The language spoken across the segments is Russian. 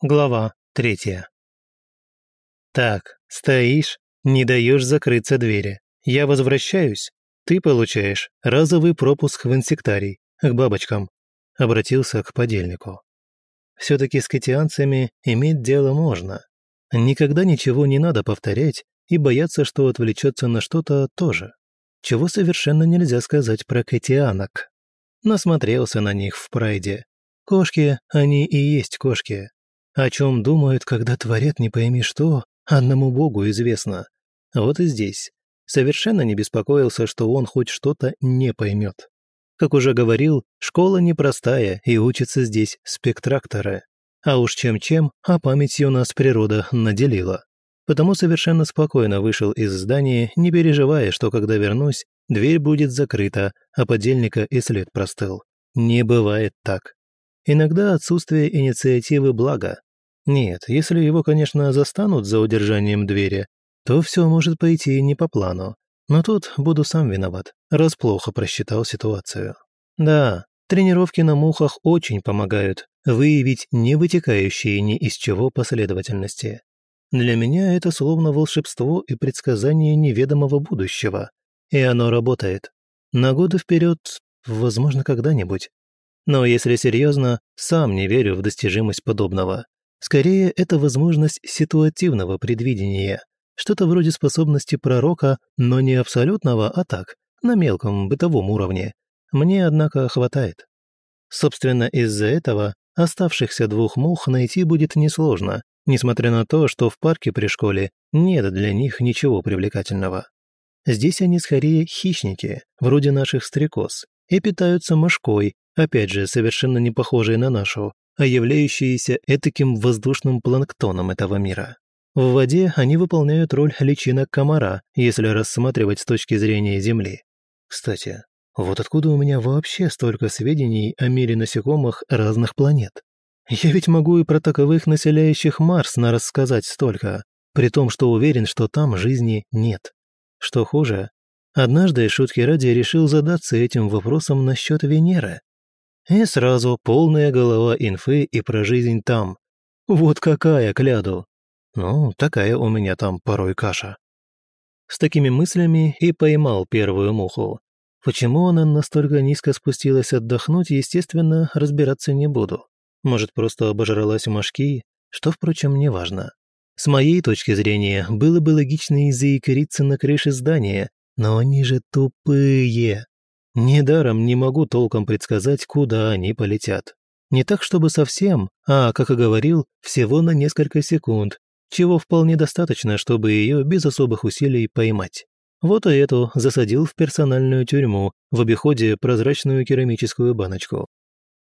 Глава третья. Так, стоишь, не даешь закрыться двери. Я возвращаюсь, ты получаешь разовый пропуск в инсектарий, к бабочкам. Обратился к подельнику. Все-таки с катианцами иметь дело можно. Никогда ничего не надо повторять и бояться, что отвлечется на что-то тоже. Чего совершенно нельзя сказать про катианок. Насмотрелся на них в прайде. Кошки, они и есть кошки. О чем думают, когда творят не пойми что, одному богу известно. Вот и здесь. Совершенно не беспокоился, что он хоть что-то не поймет. Как уже говорил, школа непростая, и учатся здесь спектракторы. А уж чем-чем, а памятью нас природа наделила. Потому совершенно спокойно вышел из здания, не переживая, что когда вернусь, дверь будет закрыта, а подельника и след простыл. Не бывает так. Иногда отсутствие инициативы благо, нет, если его, конечно, застанут за удержанием двери, то все может пойти не по плану. Но тут буду сам виноват, раз плохо просчитал ситуацию. Да, тренировки на мухах очень помогают выявить не вытекающие ни из чего последовательности. Для меня это словно волшебство и предсказание неведомого будущего. И оно работает. На годы вперед, возможно, когда-нибудь. Но если серьезно, сам не верю в достижимость подобного. Скорее, это возможность ситуативного предвидения, что-то вроде способности пророка, но не абсолютного, а так, на мелком бытовом уровне. Мне, однако, хватает. Собственно, из-за этого оставшихся двух мух найти будет несложно, несмотря на то, что в парке при школе нет для них ничего привлекательного. Здесь они скорее хищники, вроде наших стрекоз, и питаются мошкой, опять же, совершенно не похожей на нашу, а являющиеся этаким воздушным планктоном этого мира. В воде они выполняют роль личинок комара, если рассматривать с точки зрения Земли. Кстати, вот откуда у меня вообще столько сведений о мире насекомых разных планет? Я ведь могу и про таковых населяющих Марс на рассказать столько, при том, что уверен, что там жизни нет. Что хуже, однажды шутки ради решил задаться этим вопросом насчет Венеры. И сразу полная голова инфы и про жизнь там. Вот какая, кляду. Ну, такая у меня там порой каша. С такими мыслями и поймал первую муху. Почему она настолько низко спустилась отдохнуть, естественно, разбираться не буду. Может, просто обожралась мошки, что, впрочем, не важно. С моей точки зрения, было бы логично и заикариться на крыше здания, но они же тупые. Недаром не могу толком предсказать, куда они полетят. Не так, чтобы совсем, а, как и говорил, всего на несколько секунд, чего вполне достаточно, чтобы ее без особых усилий поймать. Вот и эту засадил в персональную тюрьму, в обиходе прозрачную керамическую баночку.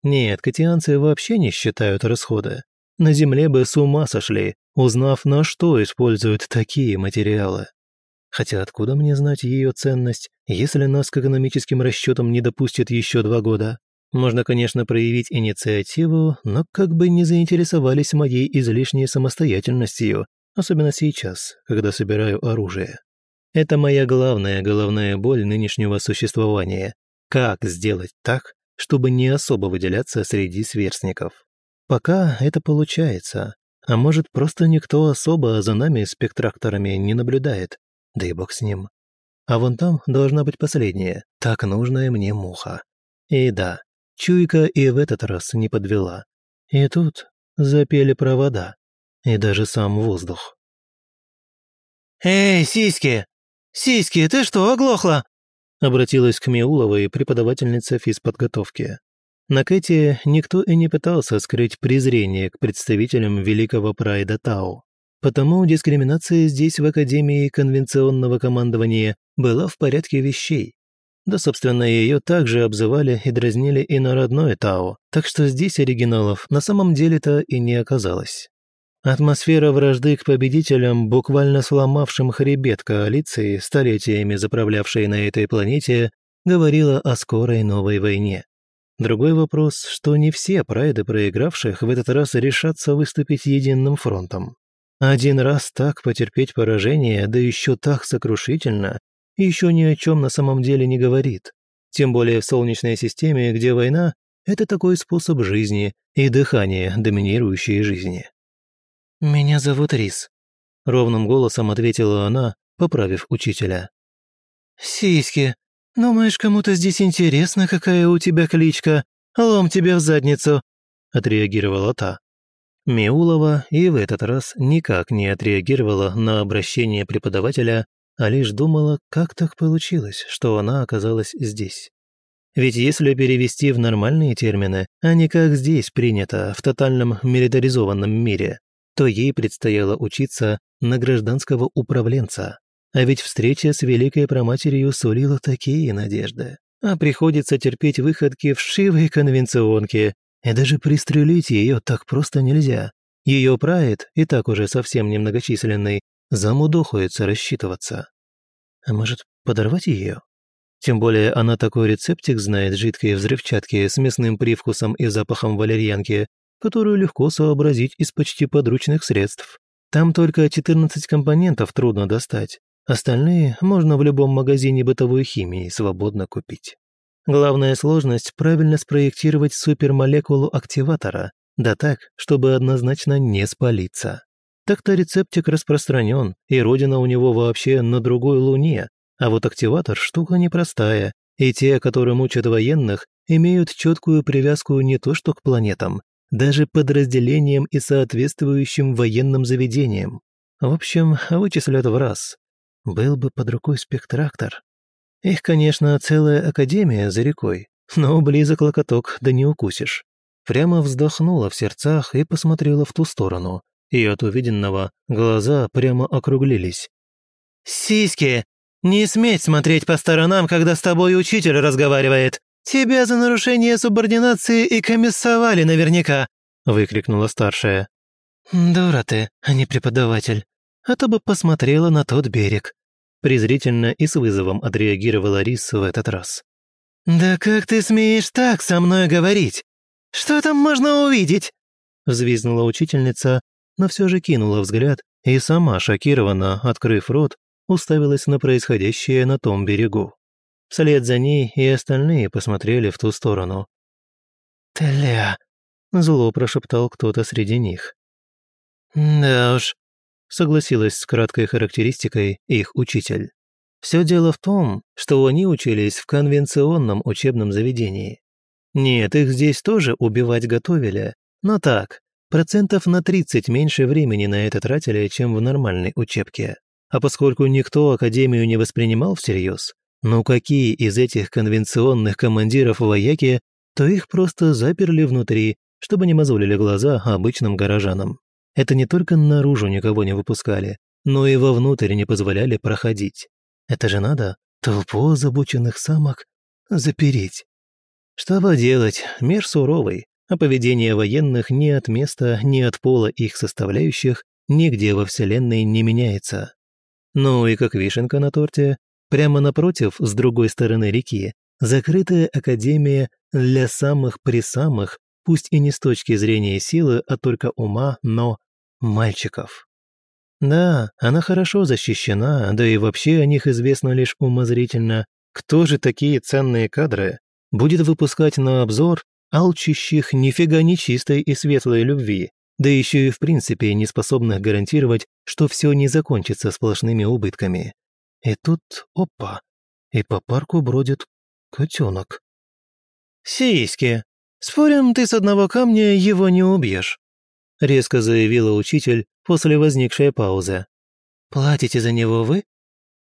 Нет, катианцы вообще не считают расходы. На Земле бы с ума сошли, узнав, на что используют такие материалы. Хотя откуда мне знать ее ценность, если нас к экономическим расчетам не допустят еще два года? Можно, конечно, проявить инициативу, но как бы не заинтересовались моей излишней самостоятельностью, особенно сейчас, когда собираю оружие. Это моя главная головная боль нынешнего существования. Как сделать так, чтобы не особо выделяться среди сверстников? Пока это получается, а может, просто никто особо за нами спектракторами не наблюдает, да и бог с ним. А вон там должна быть последняя, так нужная мне муха. И да, чуйка и в этот раз не подвела. И тут запели провода, и даже сам воздух. «Эй, сиськи! Сиськи, ты что, оглохла?» Обратилась к Миуловой преподавательница физподготовки. На Кэти никто и не пытался скрыть презрение к представителям великого прайда Тау. Потому дискриминация здесь в Академии конвенционного командования была в порядке вещей. Да, собственно, ее также обзывали и дразнили и на родное Тао, так что здесь оригиналов на самом деле-то и не оказалось. Атмосфера вражды к победителям, буквально сломавшим хребет коалиции, столетиями заправлявшей на этой планете, говорила о скорой новой войне. Другой вопрос, что не все прайды проигравших в этот раз решатся выступить единым фронтом. Один раз так потерпеть поражение, да еще так сокрушительно, еще ни о чем на самом деле не говорит. Тем более в Солнечной системе, где война – это такой способ жизни и дыхание доминирующей жизни. «Меня зовут Рис», — ровным голосом ответила она, поправив учителя. «Сиськи, думаешь, кому-то здесь интересно, какая у тебя кличка? Лом тебе в задницу», — отреагировала та. Миулова и в этот раз никак не отреагировала на обращение преподавателя, а лишь думала, как так получилось, что она оказалась здесь. Ведь если перевести в нормальные термины, а не как здесь принято, в тотальном милитаризованном мире, то ей предстояло учиться на гражданского управленца. А ведь встреча с Великой Проматерью сулила такие надежды. А приходится терпеть выходки вшивой конвенционки, и даже пристрелить ее так просто нельзя. Ее прайд, и так уже совсем немногочисленный, замудохается рассчитываться. А может, подорвать ее? Тем более она такой рецептик знает жидкой взрывчатки с мясным привкусом и запахом валерьянки, которую легко сообразить из почти подручных средств. Там только 14 компонентов трудно достать. Остальные можно в любом магазине бытовой химии свободно купить. Главная сложность – правильно спроектировать супермолекулу активатора, да так, чтобы однозначно не спалиться. Так-то рецептик распространен, и родина у него вообще на другой луне, а вот активатор – штука непростая, и те, которые мучат военных, имеют четкую привязку не то что к планетам, даже подразделениям и соответствующим военным заведениям. В общем, вычислят в раз. Был бы под рукой спектрактор. Их, конечно, целая академия за рекой, но близок локоток, да не укусишь. Прямо вздохнула в сердцах и посмотрела в ту сторону, и от увиденного глаза прямо округлились. «Сиськи! Не сметь смотреть по сторонам, когда с тобой учитель разговаривает. Тебя за нарушение субординации и комиссовали наверняка», выкрикнула старшая. «Дура ты, а не преподаватель. А то бы посмотрела на тот берег». Презрительно и с вызовом отреагировала Рис в этот раз. «Да как ты смеешь так со мной говорить? Что там можно увидеть?» Взвизгнула учительница, но все же кинула взгляд и сама, шокированно, открыв рот, уставилась на происходящее на том берегу. Вслед за ней и остальные посмотрели в ту сторону. «Тля!» — зло прошептал кто-то среди них. «Да уж», — согласилась с краткой характеристикой их учитель. Все дело в том, что они учились в конвенционном учебном заведении. Нет, их здесь тоже убивать готовили, но так, процентов на 30 меньше времени на это тратили, чем в нормальной учебке. А поскольку никто Академию не воспринимал всерьез, ну какие из этих конвенционных командиров вояки, то их просто заперли внутри, чтобы не мозолили глаза обычным горожанам. Это не только наружу никого не выпускали, но и вовнутрь не позволяли проходить. Это же надо толпу озабоченных самок запереть. Что поделать, мир суровый, а поведение военных ни от места, ни от пола их составляющих нигде во Вселенной не меняется. Ну и как вишенка на торте, прямо напротив, с другой стороны реки, закрытая академия для самых-присамых, пусть и не с точки зрения силы, а только ума, но мальчиков. Да, она хорошо защищена, да и вообще о них известно лишь умозрительно, кто же такие ценные кадры будет выпускать на обзор алчащих нифига не чистой и светлой любви, да еще и в принципе не способных гарантировать, что все не закончится сплошными убытками. И тут, опа, и по парку бродит котенок. «Сиськи, спорим, ты с одного камня его не убьешь», резко заявила учитель после возникшей паузы. «Платите за него вы?»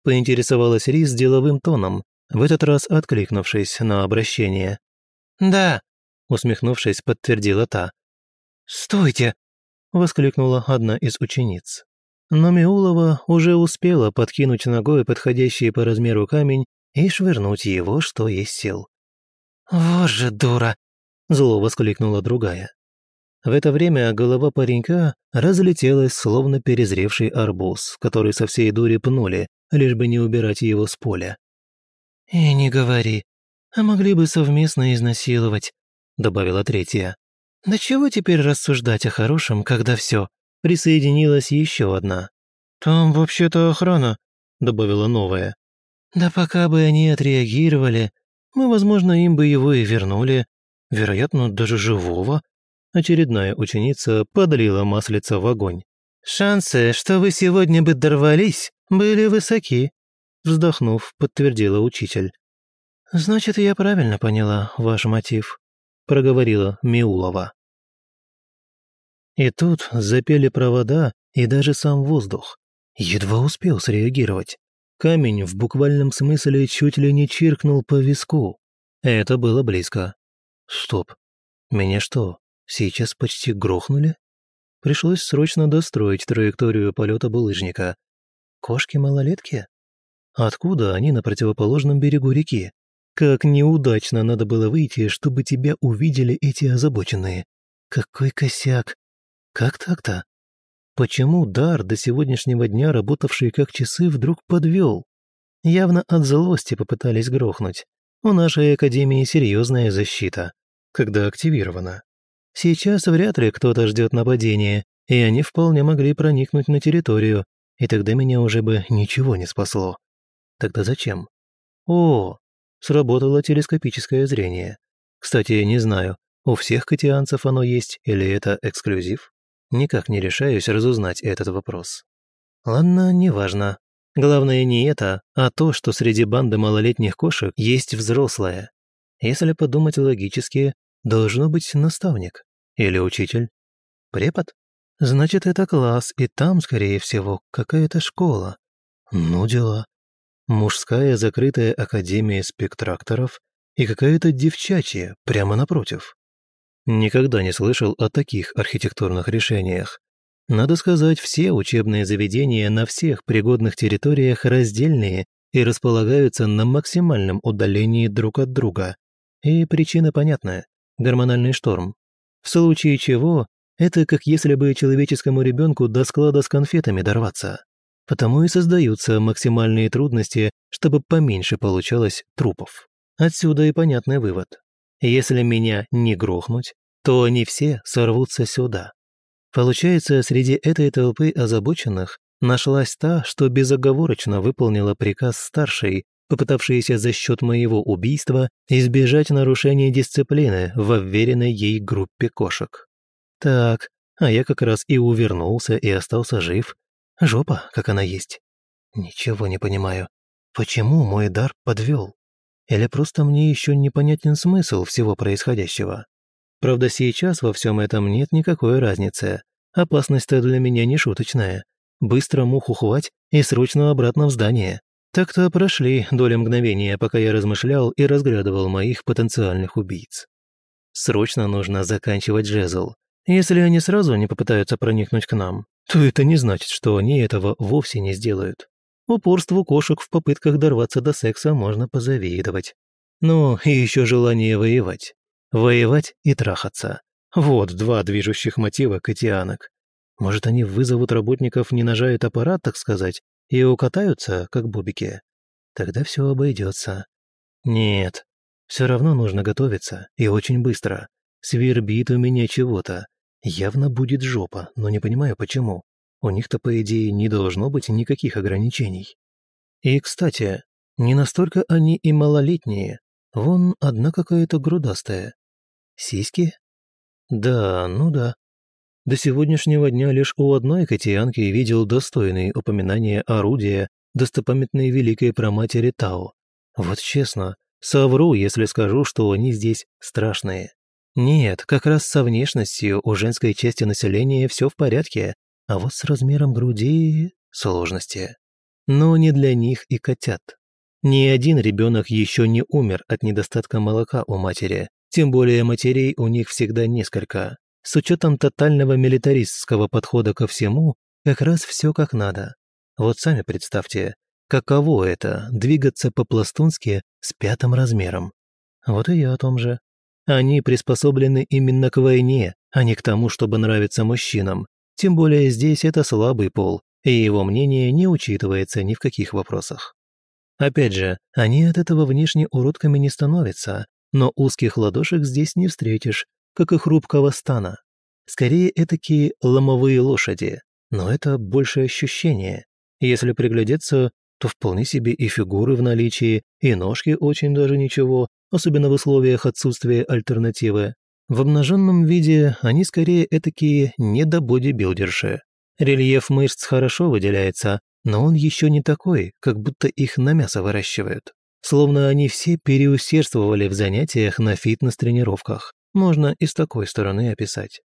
поинтересовалась Рис деловым тоном, в этот раз откликнувшись на обращение. «Да», усмехнувшись, подтвердила та. «Стойте!» воскликнула одна из учениц. Но Миулова уже успела подкинуть ногой подходящий по размеру камень и швырнуть его, что есть сил. «Вот же дура!» – зло воскликнула другая. В это время голова паренька разлетелась, словно перезревший арбуз, который со всей дури пнули, лишь бы не убирать его с поля. «И не говори, а могли бы совместно изнасиловать», – добавила третья. Да чего теперь рассуждать о хорошем, когда все? Присоединилась еще одна. Там вообще-то охрана, добавила новая. Да пока бы они отреагировали, мы, возможно, им бы его и вернули. Вероятно, даже живого. Очередная ученица подлила маслица в огонь. «Шансы, что вы сегодня бы дорвались, были высоки», вздохнув, подтвердила учитель. «Значит, я правильно поняла ваш мотив», проговорила Миулова. И тут запели провода и даже сам воздух. Едва успел среагировать. Камень в буквальном смысле чуть ли не чиркнул по виску. Это было близко. Стоп. Меня что, сейчас почти грохнули? Пришлось срочно достроить траекторию полета булыжника. Кошки-малолетки? Откуда они на противоположном берегу реки? Как неудачно надо было выйти, чтобы тебя увидели эти озабоченные. Какой косяк. Как так-то? Почему дар, до сегодняшнего дня работавший как часы, вдруг подвел? Явно от злости попытались грохнуть. У нашей Академии серьезная защита, когда активирована. Сейчас вряд ли кто-то ждет нападения, и они вполне могли проникнуть на территорию, и тогда меня уже бы ничего не спасло. Тогда зачем? О, сработало телескопическое зрение. Кстати, не знаю, у всех катианцев оно есть или это эксклюзив? Никак не решаюсь разузнать этот вопрос. Ладно, неважно. Главное не это, а то, что среди банды малолетних кошек есть взрослая. Если подумать логически, должно быть наставник. Или учитель. Препод? Значит, это класс, и там, скорее всего, какая-то школа. Ну дела. Мужская закрытая академия спектракторов и какая-то девчачья прямо напротив. Никогда не слышал о таких архитектурных решениях. Надо сказать, все учебные заведения на всех пригодных территориях раздельные и располагаются на максимальном удалении друг от друга. И причина понятная – гормональный шторм. В случае чего, это как если бы человеческому ребенку до склада с конфетами дорваться. Потому и создаются максимальные трудности, чтобы поменьше получалось трупов. Отсюда и понятный вывод. Если меня не грохнуть, то они все сорвутся сюда. Получается, среди этой толпы озабоченных нашлась та, что безоговорочно выполнила приказ старшей, попытавшейся за счет моего убийства избежать нарушения дисциплины в вверенной ей группе кошек. Так, а я как раз и увернулся и остался жив. Жопа, как она есть. Ничего не понимаю. Почему мой дар подвел? Или просто мне еще непонятен смысл всего происходящего? Правда, сейчас во всем этом нет никакой разницы. Опасность-то для меня не шуточная. Быстро муху хвать и срочно обратно в здание. Так-то прошли доли мгновения, пока я размышлял и разглядывал моих потенциальных убийц. Срочно нужно заканчивать жезл. Если они сразу не попытаются проникнуть к нам, то это не значит, что они этого вовсе не сделают. Упорству кошек в попытках дорваться до секса можно позавидовать. Ну, и еще желание воевать. Воевать и трахаться. Вот два движущих мотива катианок. Может, они вызовут работников не нажают аппарат, так сказать, и укатаются, как бубики? Тогда все обойдется. Нет, все равно нужно готовиться, и очень быстро. Свербит у меня чего-то. Явно будет жопа, но не понимаю почему. У них-то, по идее, не должно быть никаких ограничений. И, кстати, не настолько они и малолетние. Вон одна какая-то грудастая. Сиськи? Да, ну да. До сегодняшнего дня лишь у одной катиянки видел достойные упоминания орудия достопамятной великой проматери Тао. Вот честно, совру, если скажу, что они здесь страшные. Нет, как раз со внешностью у женской части населения все в порядке, а вот с размером груди сложности. Но не для них и котят. Ни один ребенок еще не умер от недостатка молока у матери, тем более матерей у них всегда несколько. С учетом тотального милитаристского подхода ко всему, как раз все как надо. Вот сами представьте, каково это – двигаться по-пластунски с пятым размером. Вот и я о том же. Они приспособлены именно к войне, а не к тому, чтобы нравиться мужчинам. Тем более здесь это слабый пол, и его мнение не учитывается ни в каких вопросах. Опять же, они от этого внешне уродками не становятся, но узких ладошек здесь не встретишь, как и хрупкого стана. Скорее, этакие ломовые лошади, но это больше ощущение. Если приглядеться, то вполне себе и фигуры в наличии, и ножки очень даже ничего, особенно в условиях отсутствия альтернативы. В обнаженном виде они скорее этакие недободибилдерши. Рельеф мышц хорошо выделяется, но он еще не такой, как будто их на мясо выращивают. Словно они все переусердствовали в занятиях на фитнес-тренировках. Можно и с такой стороны описать.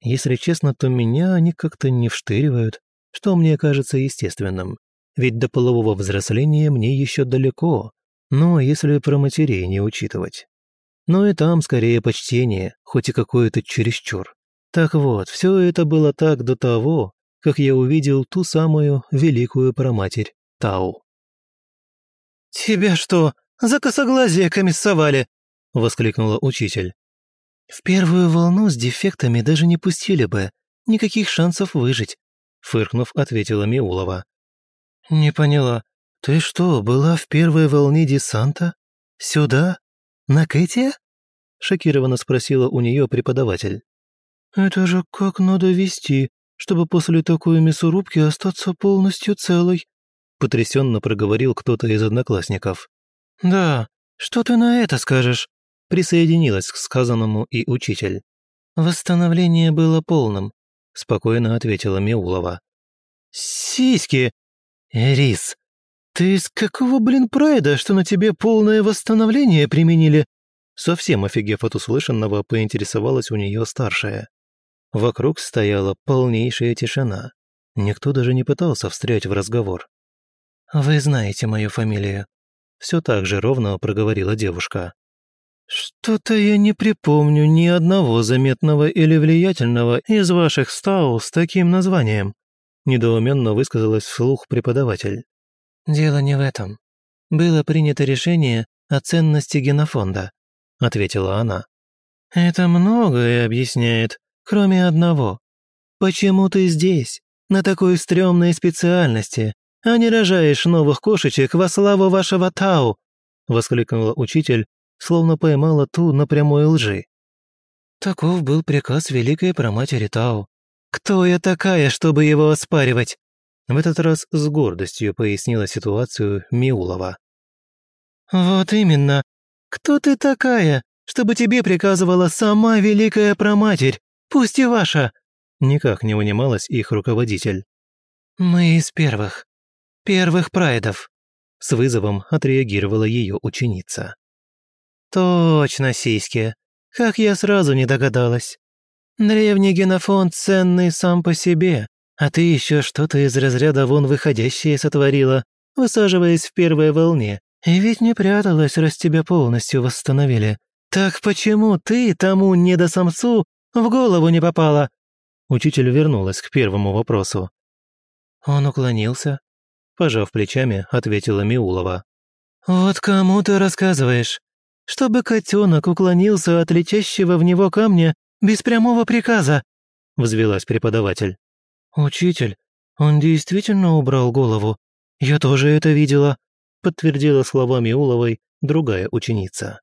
Если честно, то меня они как-то не вштыривают, что мне кажется естественным. Ведь до полового взросления мне еще далеко, но если про матерей не учитывать. Но и там скорее почтение, хоть и какое-то чересчур. Так вот, все это было так до того, как я увидел ту самую великую проматерь Тау. «Тебя что, за косоглазие комиссовали?» – воскликнула учитель. «В первую волну с дефектами даже не пустили бы, никаких шансов выжить», – фыркнув, ответила Миулова. «Не поняла, ты что, была в первой волне десанта? Сюда? На Кэти?» – шокированно спросила у нее преподаватель. «Это же как надо вести, чтобы после такой мясорубки остаться полностью целой», потрясенно проговорил кто-то из одноклассников. «Да, что ты на это скажешь?» Присоединилась к сказанному и учитель. «Восстановление было полным», спокойно ответила Меулова. «Сиськи! Рис, ты из какого, блин, прайда, что на тебе полное восстановление применили?» Совсем офигев от услышанного, поинтересовалась у нее старшая. Вокруг стояла полнейшая тишина. Никто даже не пытался встрять в разговор. «Вы знаете мою фамилию», — все так же ровно проговорила девушка. «Что-то я не припомню ни одного заметного или влиятельного из ваших стау с таким названием», недоуменно высказалась вслух преподаватель. «Дело не в этом. Было принято решение о ценности генофонда», ответила она. «Это многое объясняет», кроме одного. Почему ты здесь, на такой стрёмной специальности, а не рожаешь новых кошечек во славу вашего Тау?» — воскликнула учитель, словно поймала ту на прямой лжи. Таков был приказ великой проматери Тау. «Кто я такая, чтобы его оспаривать?» В этот раз с гордостью пояснила ситуацию Миулова. «Вот именно. Кто ты такая, чтобы тебе приказывала сама великая проматерь? Пусть и ваша!» Никак не унималась их руководитель. «Мы из первых. Первых прайдов», — с вызовом отреагировала ее ученица. «Точно, сиськи. Как я сразу не догадалась. Древний генофонд ценный сам по себе, а ты еще что-то из разряда вон выходящее сотворила, высаживаясь в первой волне. И ведь не пряталась, раз тебя полностью восстановили. Так почему ты тому недосамцу в голову не попало!» Учитель вернулась к первому вопросу. Он уклонился. Пожав плечами, ответила Миулова. «Вот кому ты рассказываешь? Чтобы котенок уклонился от летящего в него камня без прямого приказа!» Взвелась преподаватель. «Учитель, он действительно убрал голову. Я тоже это видела», подтвердила словами Уловой другая ученица.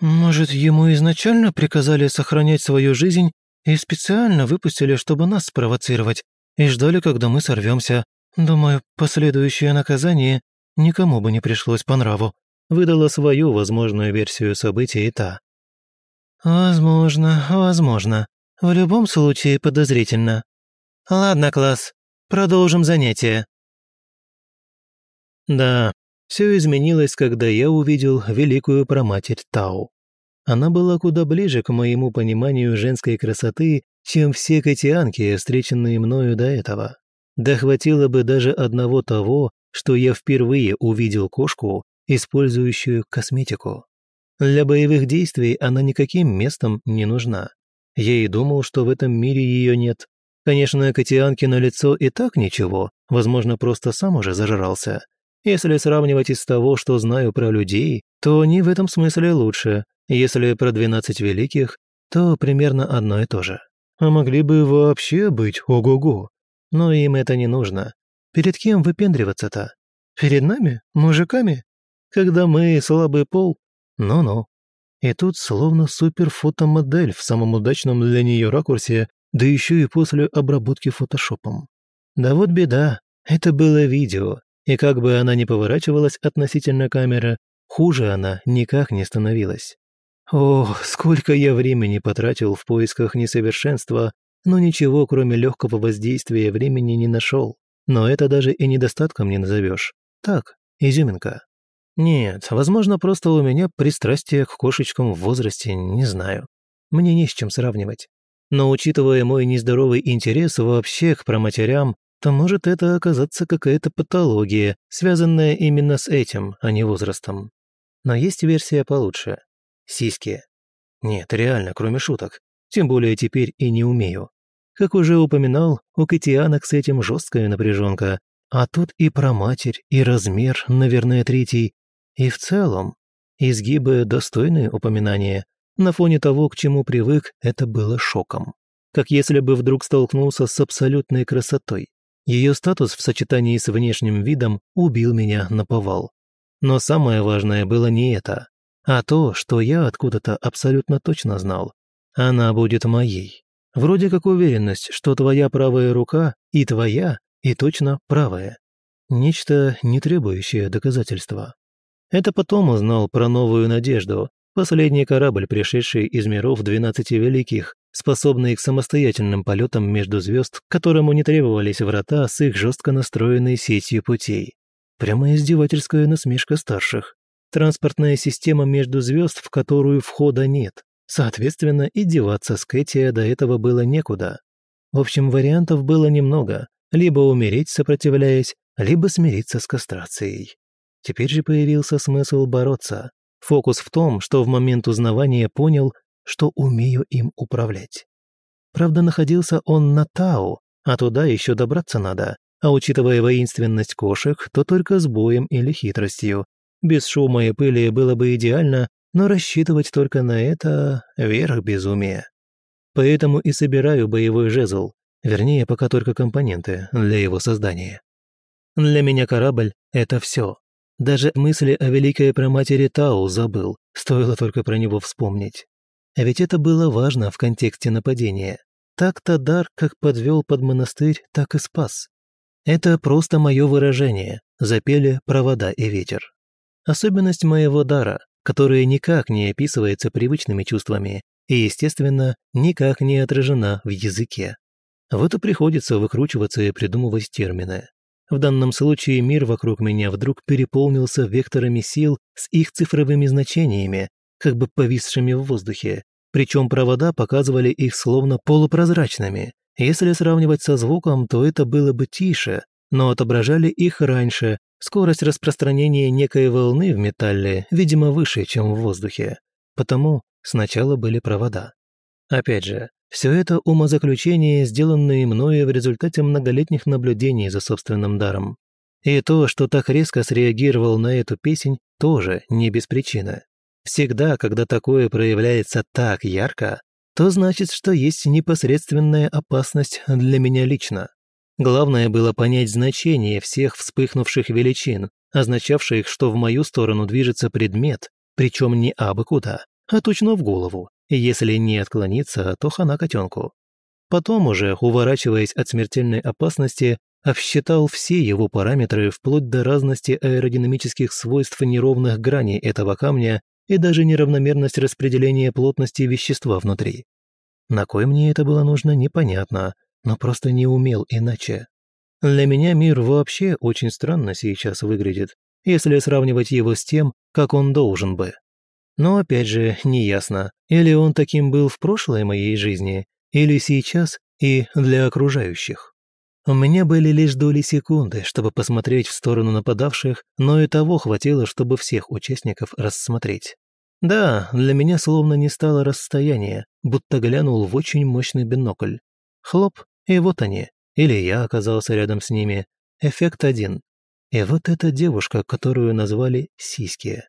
Может, ему изначально приказали сохранять свою жизнь и специально выпустили, чтобы нас спровоцировать, и ждали, когда мы сорвемся. Думаю, последующее наказание никому бы не пришлось по нраву», выдала свою возможную версию событий и та. «Возможно, возможно. В любом случае подозрительно. Ладно, класс, продолжим занятие». Да, все изменилось, когда я увидел великую проматерь Тау. Она была куда ближе к моему пониманию женской красоты, чем все котианки, встреченные мною до этого. Да хватило бы даже одного того, что я впервые увидел кошку, использующую косметику. Для боевых действий она никаким местом не нужна. Я и думал, что в этом мире ее нет. Конечно, котианки на лицо и так ничего, возможно, просто сам уже зажрался. Если сравнивать из того, что знаю про людей, то они в этом смысле лучше. Если про двенадцать великих, то примерно одно и то же. А могли бы вообще быть ого-го. Но им это не нужно. Перед кем выпендриваться-то? Перед нами? Мужиками? Когда мы слабый пол? Ну-ну. И тут словно суперфотомодель в самом удачном для нее ракурсе, да еще и после обработки фотошопом. Да вот беда, это было видео, и как бы она ни поворачивалась относительно камеры, хуже она никак не становилась. О, сколько я времени потратил в поисках несовершенства, но ничего, кроме легкого воздействия времени, не нашел. Но это даже и недостатком не назовешь. Так, изюминка. Нет, возможно, просто у меня пристрастие к кошечкам в возрасте, не знаю. Мне не с чем сравнивать. Но учитывая мой нездоровый интерес вообще к проматерям, то может это оказаться какая-то патология, связанная именно с этим, а не возрастом. Но есть версия получше. Сиськи. Нет, реально, кроме шуток. Тем более теперь и не умею. Как уже упоминал, у китианок с этим жесткая напряженка, а тут и про матерь, и размер, наверное, третий. И в целом, изгибы достойные упоминания. На фоне того, к чему привык, это было шоком. Как если бы вдруг столкнулся с абсолютной красотой. Ее статус в сочетании с внешним видом убил меня на повал. Но самое важное было не это, а то, что я откуда-то абсолютно точно знал. Она будет моей. Вроде как уверенность, что твоя правая рука и твоя, и точно правая. Нечто, не требующее доказательства. Это потом узнал про новую надежду, последний корабль, пришедший из миров двенадцати великих, способный к самостоятельным полетам между звезд, которому не требовались врата с их жестко настроенной сетью путей. Прямо издевательская насмешка старших. Транспортная система между звезд, в которую входа нет. Соответственно, и деваться с Кэти до этого было некуда. В общем, вариантов было немного. Либо умереть, сопротивляясь, либо смириться с кастрацией. Теперь же появился смысл бороться. Фокус в том, что в момент узнавания понял, что умею им управлять. Правда, находился он на Тау, а туда еще добраться надо, а учитывая воинственность кошек, то только с боем или хитростью. Без шума и пыли было бы идеально, но рассчитывать только на это – верх безумия. Поэтому и собираю боевой жезл, вернее, пока только компоненты для его создания. Для меня корабль – это все. Даже мысли о великой проматери Тау забыл, стоило только про него вспомнить. А ведь это было важно в контексте нападения. Так-то дар как подвел под монастырь, так и спас. Это просто мое выражение, запели провода и ветер. Особенность моего дара, которая никак не описывается привычными чувствами и, естественно, никак не отражена в языке. Вот и приходится выкручиваться и придумывать термины. В данном случае мир вокруг меня вдруг переполнился векторами сил с их цифровыми значениями, как бы повисшими в воздухе, причем провода показывали их словно полупрозрачными. Если сравнивать со звуком, то это было бы тише, но отображали их раньше. Скорость распространения некой волны в металле, видимо, выше, чем в воздухе. Потому сначала были провода. Опять же, все это умозаключения, сделанные мною в результате многолетних наблюдений за собственным даром. И то, что так резко среагировал на эту песнь, тоже не без причины. Всегда, когда такое проявляется так ярко, то значит, что есть непосредственная опасность для меня лично. Главное было понять значение всех вспыхнувших величин, означавших, что в мою сторону движется предмет, причем не абы куда, а точно в голову, если не отклониться, то хана котенку. Потом уже, уворачиваясь от смертельной опасности, обсчитал все его параметры вплоть до разности аэродинамических свойств неровных граней этого камня и даже неравномерность распределения плотности вещества внутри. На кой мне это было нужно, непонятно, но просто не умел иначе. Для меня мир вообще очень странно сейчас выглядит, если сравнивать его с тем, как он должен бы. Но опять же, неясно, или он таким был в прошлой моей жизни, или сейчас и для окружающих. У меня были лишь доли секунды, чтобы посмотреть в сторону нападавших, но и того хватило, чтобы всех участников рассмотреть. Да, для меня словно не стало расстояния, будто глянул в очень мощный бинокль. Хлоп, и вот они. Или я оказался рядом с ними. Эффект один. И вот эта девушка, которую назвали Сиськи.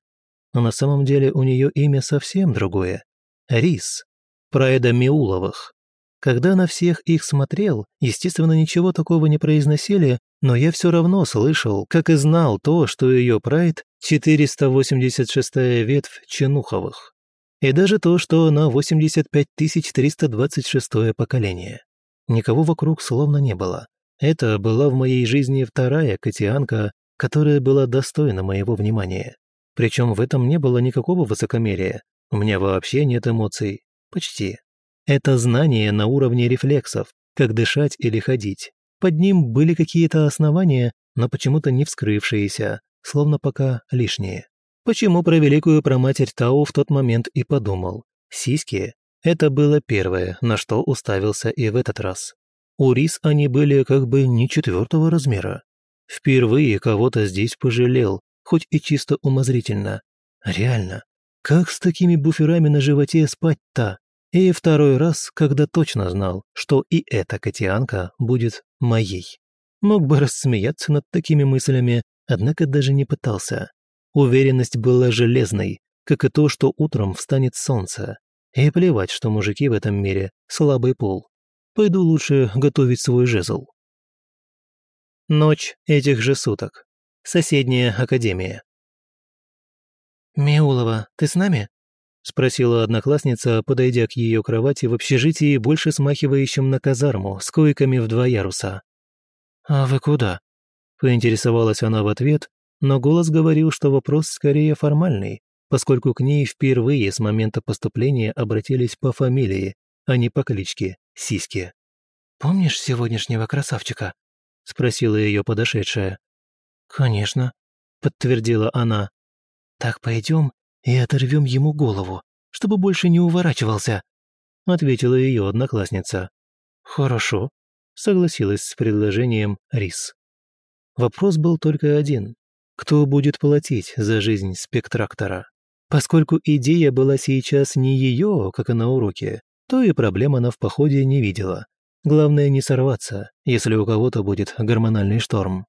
Но на самом деле у нее имя совсем другое. Рис. Праэда Миуловых. Когда на всех их смотрел, естественно, ничего такого не произносили, но я все равно слышал, как и знал то, что ее прайд – 486-я ветвь Чинуховых. И даже то, что она 85 326 поколение. Никого вокруг словно не было. Это была в моей жизни вторая Катианка, которая была достойна моего внимания. Причем в этом не было никакого высокомерия. У меня вообще нет эмоций. Почти. Это знание на уровне рефлексов, как дышать или ходить. Под ним были какие-то основания, но почему-то не вскрывшиеся, словно пока лишние. Почему про великую проматерь Тау в тот момент и подумал. Сиськи – это было первое, на что уставился и в этот раз. У Рис они были как бы не четвертого размера. Впервые кого-то здесь пожалел, хоть и чисто умозрительно. Реально, как с такими буферами на животе спать-то? И второй раз, когда точно знал, что и эта котианка будет моей. Мог бы рассмеяться над такими мыслями, однако даже не пытался. Уверенность была железной, как и то, что утром встанет солнце. И плевать, что мужики в этом мире – слабый пол. Пойду лучше готовить свой жезл. Ночь этих же суток. Соседняя академия. «Миулова, ты с нами?» – спросила одноклассница, подойдя к ее кровати в общежитии, больше смахивающем на казарму, с койками в два яруса. «А вы куда?» – поинтересовалась она в ответ, но голос говорил, что вопрос скорее формальный, поскольку к ней впервые с момента поступления обратились по фамилии, а не по кличке Сиськи. «Помнишь сегодняшнего красавчика?» – спросила ее подошедшая. «Конечно», – подтвердила она. «Так пойдем и оторвем ему голову, чтобы больше не уворачивался», – ответила ее одноклассница. «Хорошо», – согласилась с предложением Рис. Вопрос был только один. Кто будет платить за жизнь спектрактора? Поскольку идея была сейчас не ее, как и на уроке, то и проблем она в походе не видела. Главное не сорваться, если у кого-то будет гормональный шторм.